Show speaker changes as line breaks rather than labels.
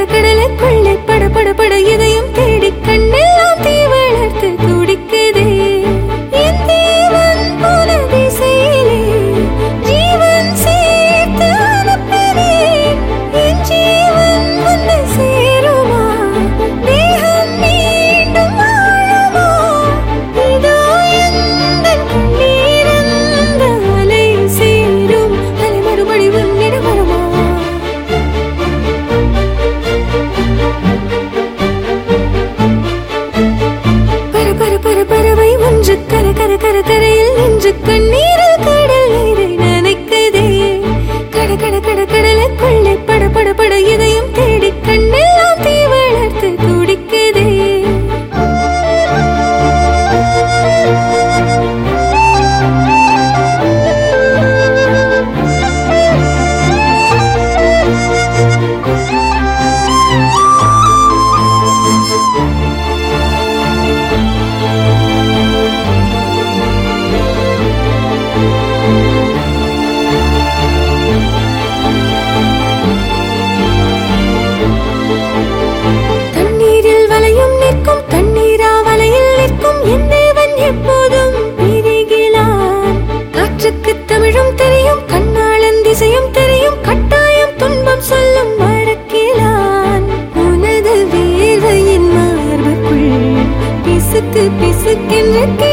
കിടകിട கரையில் பிசுக்கென்று